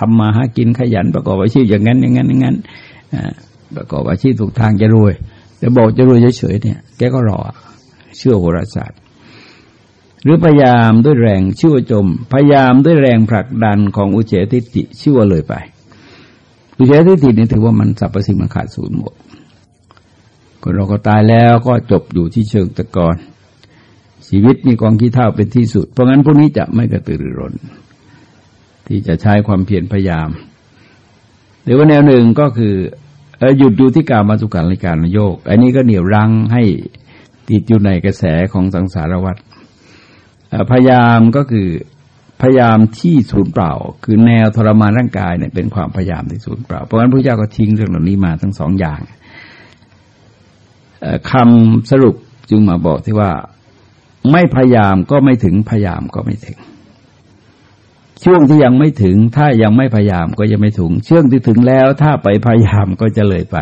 ทำมาหากินขยันประกอบอาชีพอย่างนั้นอย่างนั้นอย่างนั้นประกอบอาชีพถูกทางจะรวย แต่บอกจะรวยเฉยๆเนี่ย แกก็รอเชื่อโหราศาสตร์ หรือพยายามด้วยแรงชื่อจม พยายามด้วยแรงผลักดันของอุเฉติติชื่อเลยไป อุเฉติตินี่ถือว่ามันสรรพสิ่งมันขาดศูนย์หมดคนเราก็ตายแล้วก็จบอยู่ที่เชิงตะกอนชีวิตมีกองขี้เท่าเป็นที่สุด เพราะงั้นพวกนี้จะไม่กระตือรือร้น ที่จะใช้ความเพียรพยายาม หรือว่าแนวหนึ่งก็คือ หยุดอยู่ที่การมาสุการในการโยก อันนี้ก็เหนี่ยวรั้งให้ติดอยู่ในกระแสของสังสารวัฏพยายามก็คือพยายามที่ศูนย์เปล่า คือแนวทรมานร่างกายเนี่ยเป็นความพยายามที่ศูนย์เปล่า เพราะฉะนั้นพระเจ้าก็ทิ้งเรื่องเหล่านี้มาทั้งสองอย่างคำสรุปจึงมาบอกที่ว่าไม่พยายามก็ไม่ถึงพยายามก็ไม่ถึง ช่วงที่ยังไม่ถึง ถ้ายังไม่พยายามก็ยังไม่ถึง ช่วงที่ถึงแล้วถ้าไปพยายามก็จะเลยไป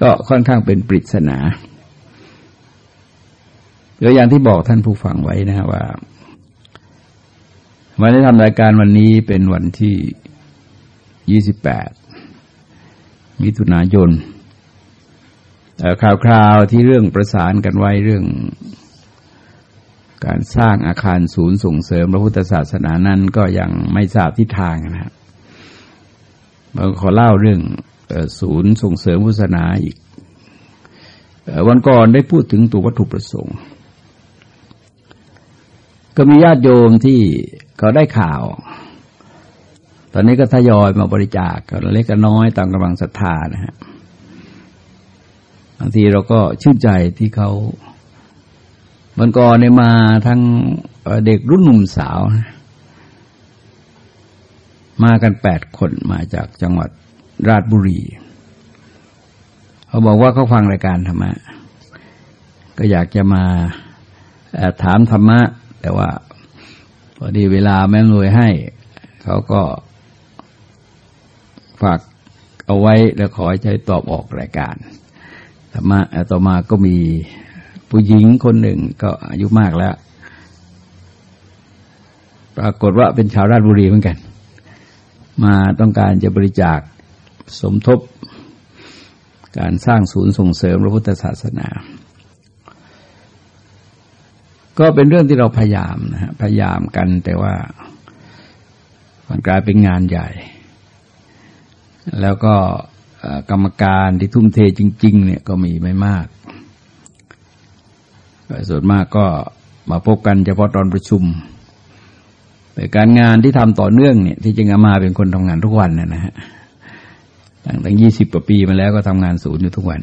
ก็ค่อนข้างเป็นปริศนาเดี๋ยวอย่างที่บอกท่านผู้ฟังไว้นะว่าวันที่ทำรายการวันนี้เป็นวันที่ยี่สิบแปดมิถุนายนข่าวๆที่เรื่องประสานกันไว้เรื่อง การสร้างอาคารศูนย์ส่งเสริมพระพุทธศาสนานั้นก็ยังไม่ทราบทิศทางนะครับมาขอเล่าเรื่องศูนย์ส่งเสริมพุทธศาสนาอีก วันก่อนได้พูดถึงตัววัตถุประสงค์ ก็มีญาติโยมที่เขาได้ข่าว ตอนนี้ก็ทยอยมาบริจาคกันเล็กก็น้อยตามกำลังศรัทธานะฮะบางทีเราก็ชื่นใจที่เขา วันก่อนเนี่ยมาทั้งเด็กรุ่นหนุ่มสาว มากันแปดคนมาจากจังหวัดราชบุรี เขาบอกว่าเขาฟังรายการธรรมะ ก็อยากจะมาถามธรรมะ แต่ว่าพอดีเวลาแม่รวยให้ เขาก็ฝากเอาไว้แล้วขอให้ใช้ตอบออกรายการธรรมะต่อมาก็มี ผู้หญิงคนหนึ่งก็อายุมากแล้ว ปรากฏว่าเป็นชาวราชบุรีเหมือนกัน มาต้องการจะบริจาคสมทบ การสร้างศูนย์ส่งเสริมพระพุทธศาสนา ก็เป็นเรื่องที่เราพยายามนะฮะพยายามกันแต่ว่ามันกลายเป็นงานใหญ่ แล้วก็กรรมการที่ทุ่มเทจริง ๆ เนี่ยก็มีไม่มาก ส่วนมากก็มาพบกันเฉพาะตอนประชุมแต่การงานที่ทำต่อเนื่องเนี่ยที่จริงอามาเป็นคนทำงานทุกวันนะฮะตั้งยี่สิบกว่าปีมาแล้วก็ทำงานศูนย์อยู่ทุกวัน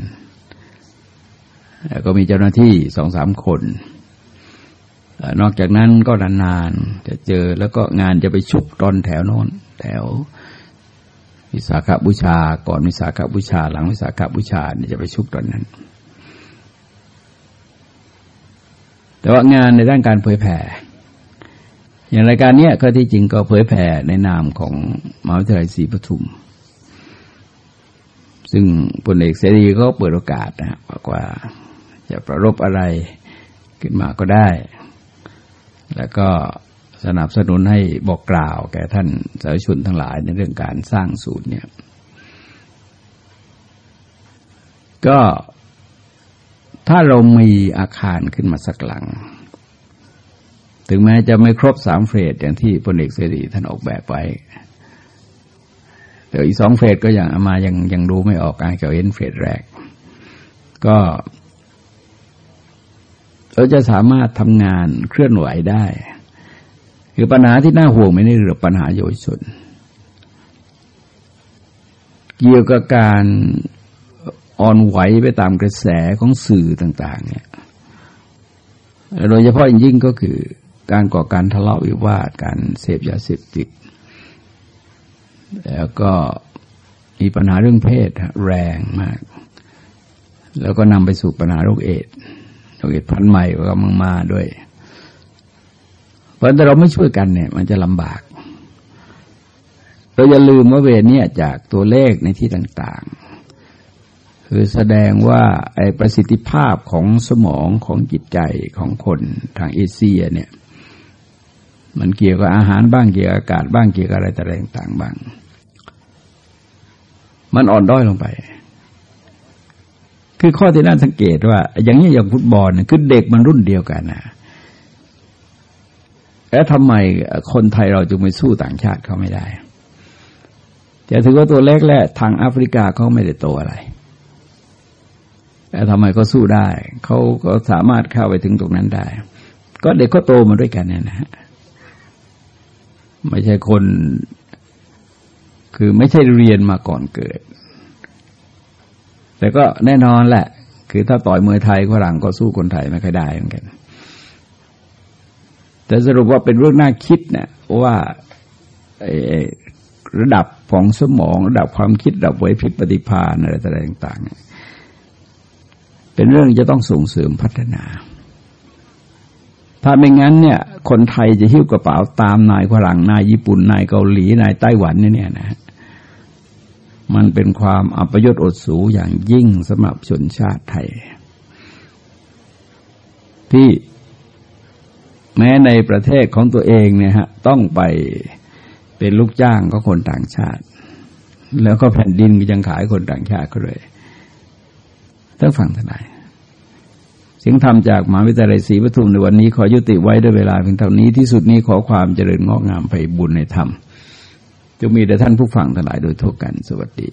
แล้วก็มีเจ้าหน้าที่สองสามคน นอกจากนั้นก็นานๆจะเจอแล้วก็งานจะไปชุกตอนแถวโน้น แถววิสาขบูชา ก่อนวิสาขบูชา หลังวิสาขบูชาเนี่ยจะไปชุกตอนนั้น แต่ว่างานในด้านการเผยแผ่ อย่างรายการนี้ก็ที่จริงก็เผยแผ่ในนามของมหาวิทยาลัยศรีปทุม ซึ่งพลเอกเสรีก็เปิดโอกาสนะบอกว่าจะประรบอะไรขึ้นมาก็ได้ แล้วก็สนับสนุนให้บอกกล่าวแก่ท่านสาธารณชนทั้งหลายในเรื่องการสร้างศูนย์เนี่ย ก็ ถ้าเรามีอาคารขึ้นมาสักหลัง ถึงแม้จะไม่ครบสามเฟสอย่างที่พลเอกเสรีท่านออกแบบไว้ แต่อีกสองเฟสก็ยังอามายังยังรู้ไม่ออกการเกี่ยวเอ็นเฟสแรก ก็เราจะสามารถทำงานเคลื่อนไหวได้ คือปัญหาที่น่าห่วงไม่ได้เรื่อปัญหาโยชนเกี่ยวกับการ อ่อนไหวไปตามกระแสของสื่อต่าง ๆ เนี่ย โดยเฉพาะยิ่งก็คือการก่อการทะเลาะวิวาทการเสพยาเสพติด แล้วก็มีปัญหาเรื่องเพศแรงมาก แล้วก็นำไปสู่ปัญหาโรคเอดโรคเอดพันใหม่ก็มังมาด้วย เพราะถ้าเราไม่ช่วยกันเนี่ย มันจะลำบาก เราอย่าลืมว่าเวรเนี่ยจากตัวเลขในที่ต่างๆ คือแสดงว่าไอประสิทธิภาพของสมองของจิตใจของคนทางเอเชียเนี่ย มันเกี่ยวกับอาหารบ้างเกี่ยวกับอากาศบ้างเกี่ยวกับอะไรต่างๆบ้าง มันอ่อนด้อยลงไป คือข้อที่น่าสังเกตว่า อย่างนี้อย่างฟุตบอลเนี่ยคือเด็กมันรุ่นเดียวกันนะแล้วทำไมคนไทยเราจึงไปสู้ต่างชาติเขาไม่ได้จะถือว่าตัวเล็กแหละทางแอฟริกาเขาไม่ได้โตอะไร แต่ทำไมก็สู้ได้เขาก็สามารถเข้าไปถึงตรงนั้นได้ ก็เด็กก็โตมาด้วยกันเนี่ยนะฮะไม่ใช่คน คือไม่ใช่เรียนมาก่อนเกิด แต่ก็แน่นอนแหละ คือถ้าต่อยมวยไทยฝรั่งก็สู้คนไทยไม่ค่อยได้เหมือนกัน แต่สรุปว่าเป็นเรื่องน่าคิดเนะี่ยว่าระดับของสมอง ระดับความคิดระดับไหวพริบปฏิภาณอะไรต่างๆ เป็นเรื่องจะต้องส่งเสริมพัฒนา ถ้าไม่งั้นเนี่ย คนไทยจะหิ้วกระเป๋าตามนายฝรั่งนายญี่ปุ่นนายเกาหลีนายไต้หวันเนี่ยนะ มันเป็นความอัปยศอดสูอย่างยิ่งสำหรับชนชาติไทย ที่แม้ในประเทศของตัวเองเนี่ยฮะ ต้องไปเป็นลูกจ้างก็คนต่างชาติ แล้วก็แผ่นดินก็ยังขายคนต่างชาติก็เลย ต้องฟังทนายเสียงธรรมจากมหาวิทยาลัยศรีปทุมในวันนี้ขอยุติไว้ด้วยเวลาเพียงเท่านี้ที่สุดนี้ขอความเจริญงอกงามไปบุญในธรรมจะมีแต่ท่านผู้ฟังทั้งหลายโดยทั่วกันสวัสดี